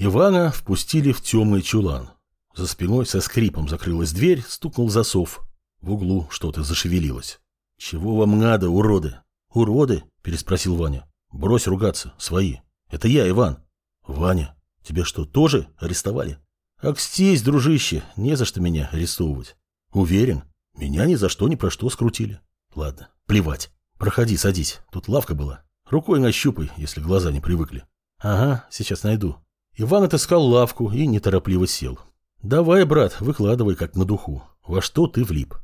Ивана впустили в темный чулан. За спиной со скрипом закрылась дверь, стукнул засов. В углу что-то зашевелилось. «Чего вам надо, уроды?» «Уроды?» – переспросил Ваня. «Брось ругаться, свои. Это я, Иван». «Ваня, тебя что, тоже арестовали?» «Акстись, дружище, не за что меня арестовывать». «Уверен, меня ни за что ни про что скрутили». «Ладно, плевать. Проходи, садись. Тут лавка была. Рукой нащупай, если глаза не привыкли». «Ага, сейчас найду». Иван отыскал лавку и неторопливо сел. «Давай, брат, выкладывай как на духу. Во что ты влип?»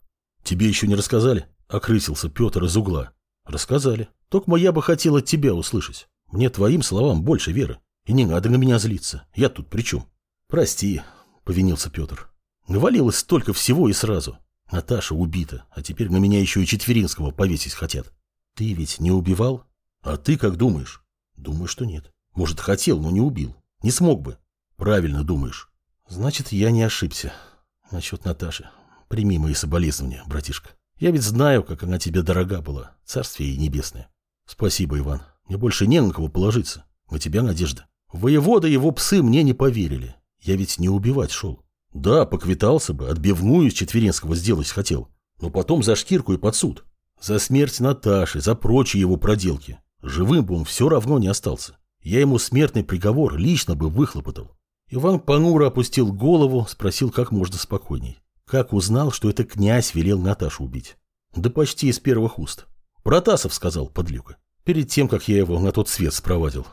«Тебе еще не рассказали?» — окрысился Петр из угла. «Рассказали. Только я бы хотел от тебя услышать. Мне твоим словам больше веры. И не надо на меня злиться. Я тут при чем?» «Прости», — повинился Петр. «Навалилось столько всего и сразу. Наташа убита, а теперь на меня еще и Четверинского повесить хотят. Ты ведь не убивал? А ты как думаешь? Думаю, что нет. Может, хотел, но не убил. Не смог бы. Правильно думаешь. Значит, я не ошибся. Насчет Наташи. Прими мои соболезнования, братишка. Я ведь знаю, как она тебе дорога была. Царствие ей небесное. Спасибо, Иван. Мне больше не на кого положиться. На тебя надежда. Воевода его псы мне не поверили. Я ведь не убивать шел. Да, поквитался бы, отбивную из Четверенского сделать хотел. Но потом за шкирку и под суд. За смерть Наташи, за прочие его проделки. Живым бы он все равно не остался. Я ему смертный приговор лично бы выхлопотал. Иван понуро опустил голову, спросил как можно спокойней. Как узнал, что это князь велел Наташу убить? Да почти из первых уст. Протасов сказал, подлюка. Перед тем, как я его на тот свет спровадил.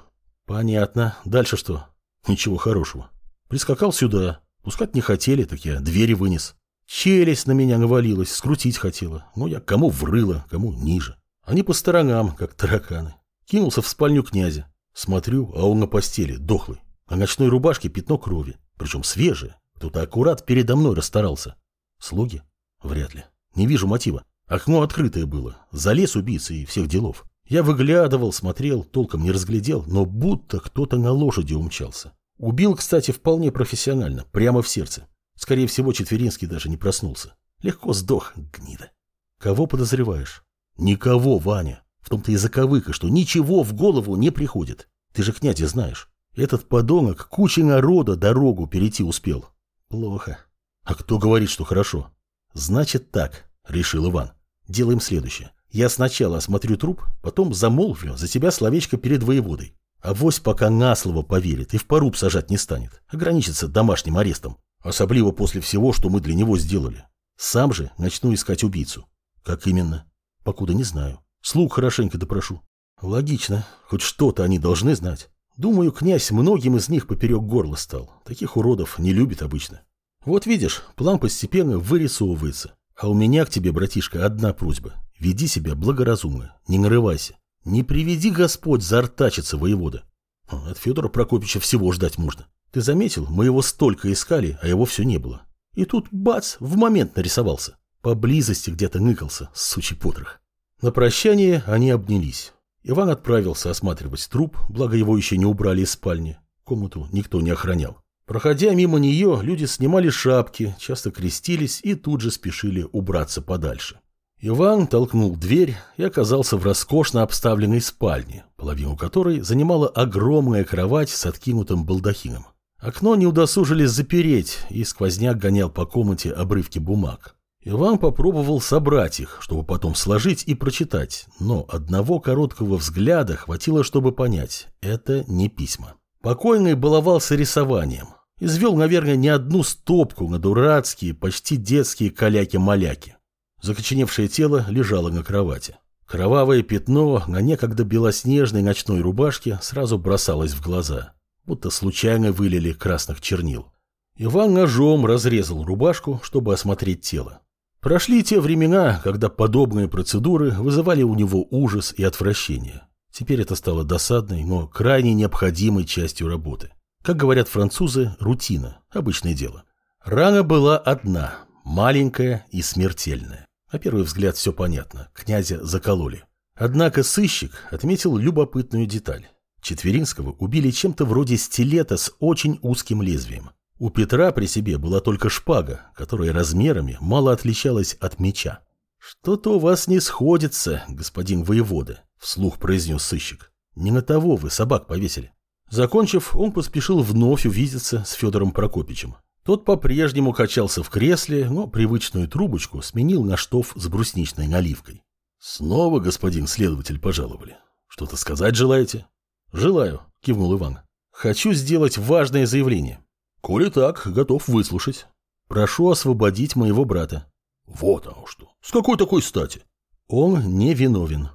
Понятно. Дальше что? Ничего хорошего. Прискакал сюда, Пускать не хотели, так я двери вынес. Челюсть на меня навалилась, скрутить хотела. Ну, я кому врыло, кому ниже. Они по сторонам, как тараканы. Кинулся в спальню князя. Смотрю, а он на постели, дохлый. На ночной рубашке пятно крови, причем свежее. Кто-то аккурат передо мной расстарался. Слуги? Вряд ли. Не вижу мотива. Окно открытое было. Залез убийца и всех делов. Я выглядывал, смотрел, толком не разглядел, но будто кто-то на лошади умчался. Убил, кстати, вполне профессионально, прямо в сердце. Скорее всего, Четверинский даже не проснулся. Легко сдох, гнида. Кого подозреваешь? Никого, Ваня. Том-то и заковыка, что ничего в голову не приходит. Ты же князя знаешь. Этот подонок куче народа дорогу перейти успел. Плохо. А кто говорит, что хорошо? Значит так, решил Иван. Делаем следующее. Я сначала осмотрю труп, потом замолвлю за тебя словечко перед воеводой. Авось пока на слово поверит и в поруб сажать не станет, ограничится домашним арестом, особливо после всего, что мы для него сделали. Сам же начну искать убийцу. Как именно? Покуда не знаю. Слуг хорошенько допрошу. Логично, хоть что-то они должны знать. Думаю, князь многим из них поперек горла стал. Таких уродов не любит обычно. Вот видишь, план постепенно вырисовывается. А у меня к тебе, братишка, одна просьба. Веди себя благоразумно, не нарывайся. Не приведи Господь заортачиться воевода. От Федора Прокопича всего ждать можно. Ты заметил, мы его столько искали, а его все не было. И тут, бац, в момент нарисовался. Поблизости где-то ныкался, сучий потрох. На прощание они обнялись. Иван отправился осматривать труп, благо его еще не убрали из спальни. Комнату никто не охранял. Проходя мимо нее, люди снимали шапки, часто крестились и тут же спешили убраться подальше. Иван толкнул дверь и оказался в роскошно обставленной спальне, половину которой занимала огромная кровать с откинутым балдахином. Окно не удосужились запереть, и сквозняк гонял по комнате обрывки бумаг. Иван попробовал собрать их, чтобы потом сложить и прочитать, но одного короткого взгляда хватило, чтобы понять – это не письма. Покойный баловался рисованием. Извел, наверное, не одну стопку на дурацкие, почти детские каляки-маляки. Закоченевшее тело лежало на кровати. Кровавое пятно на некогда белоснежной ночной рубашке сразу бросалось в глаза, будто случайно вылили красных чернил. Иван ножом разрезал рубашку, чтобы осмотреть тело. Прошли те времена, когда подобные процедуры вызывали у него ужас и отвращение. Теперь это стало досадной, но крайне необходимой частью работы. Как говорят французы, рутина, обычное дело. Рана была одна, маленькая и смертельная. На первый взгляд все понятно. Князя закололи. Однако сыщик отметил любопытную деталь. Четверинского убили чем-то вроде стилета с очень узким лезвием. У Петра при себе была только шпага, которая размерами мало отличалась от меча. «Что-то у вас не сходится, господин воевода», — вслух произнес сыщик. «Не на того вы собак повесили». Закончив, он поспешил вновь увидеться с Федором Прокопичем. Тот по-прежнему качался в кресле, но привычную трубочку сменил на штоф с брусничной наливкой. «Снова, господин следователь, пожаловали. Что-то сказать желаете?» «Желаю», — кивнул Иван. «Хочу сделать важное заявление. Коли так, готов выслушать. Прошу освободить моего брата». «Вот оно что. С какой такой стати?» «Он не виновен».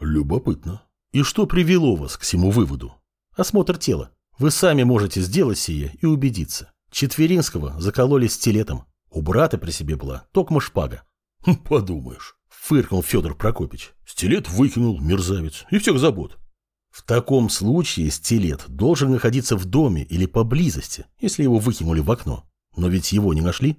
«Любопытно. И что привело вас к всему выводу?» «Осмотр тела. Вы сами можете сделать сие и убедиться. Четверинского закололи стилетом. У брата при себе была токма шпага». «Хм, «Подумаешь», — фыркнул Федор Прокопич. «Стилет выкинул, мерзавец, и всех забот». В таком случае стилет должен находиться в доме или поблизости, если его выкинули в окно. Но ведь его не нашли.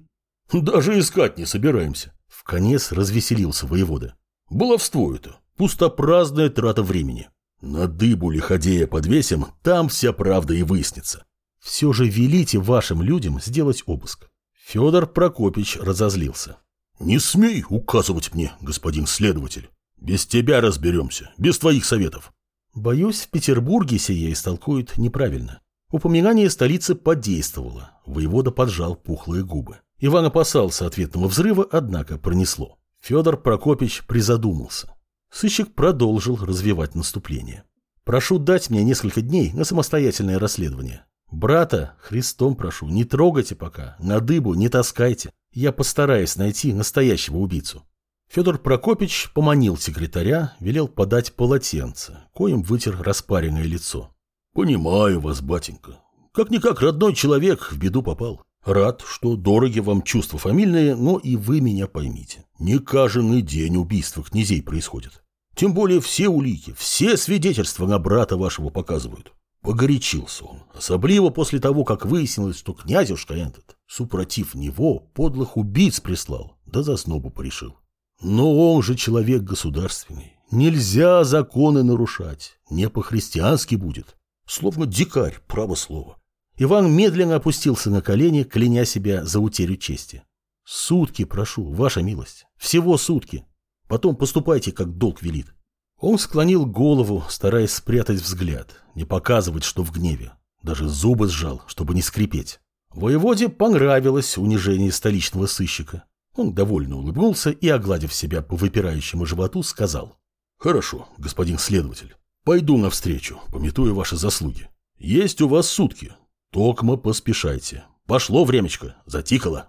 Даже искать не собираемся. В конец развеселился воевода. Баловство это. Пустопраздная трата времени. На дыбу лиходея подвесим, там вся правда и выяснится. Все же велите вашим людям сделать обыск. Федор Прокопич разозлился. Не смей указывать мне, господин следователь. Без тебя разберемся, без твоих советов. Боюсь, в Петербурге сие истолкуют неправильно. Упоминание столицы подействовало. Воевода поджал пухлые губы. Иван опасался ответного взрыва, однако пронесло. Федор Прокопич призадумался. Сыщик продолжил развивать наступление. «Прошу дать мне несколько дней на самостоятельное расследование. Брата, Христом прошу, не трогайте пока, на дыбу не таскайте. Я постараюсь найти настоящего убийцу». Федор Прокопич поманил секретаря, велел подать полотенце, коим вытер распаренное лицо. «Понимаю вас, батенька. Как-никак родной человек в беду попал. Рад, что дороги вам чувства фамильные, но и вы меня поймите. Не каждый день убийства князей происходит. Тем более все улики, все свидетельства на брата вашего показывают. Погорячился он, особливо после того, как выяснилось, что князюшка этот, супротив него, подлых убийц прислал, да за снобу порешил. Но он же человек государственный, нельзя законы нарушать, не по-христиански будет. Словно дикарь, право слово. Иван медленно опустился на колени, кляня себя за утерю чести. «Сутки прошу, ваша милость. Всего сутки. Потом поступайте, как долг велит». Он склонил голову, стараясь спрятать взгляд, не показывать, что в гневе. Даже зубы сжал, чтобы не скрипеть. Воеводе понравилось унижение столичного сыщика. Он довольно улыбнулся и, огладив себя по выпирающему животу, сказал. «Хорошо, господин следователь. Пойду навстречу, пометуя ваши заслуги. Есть у вас сутки. Токмо поспешайте. Пошло времечко, затикало.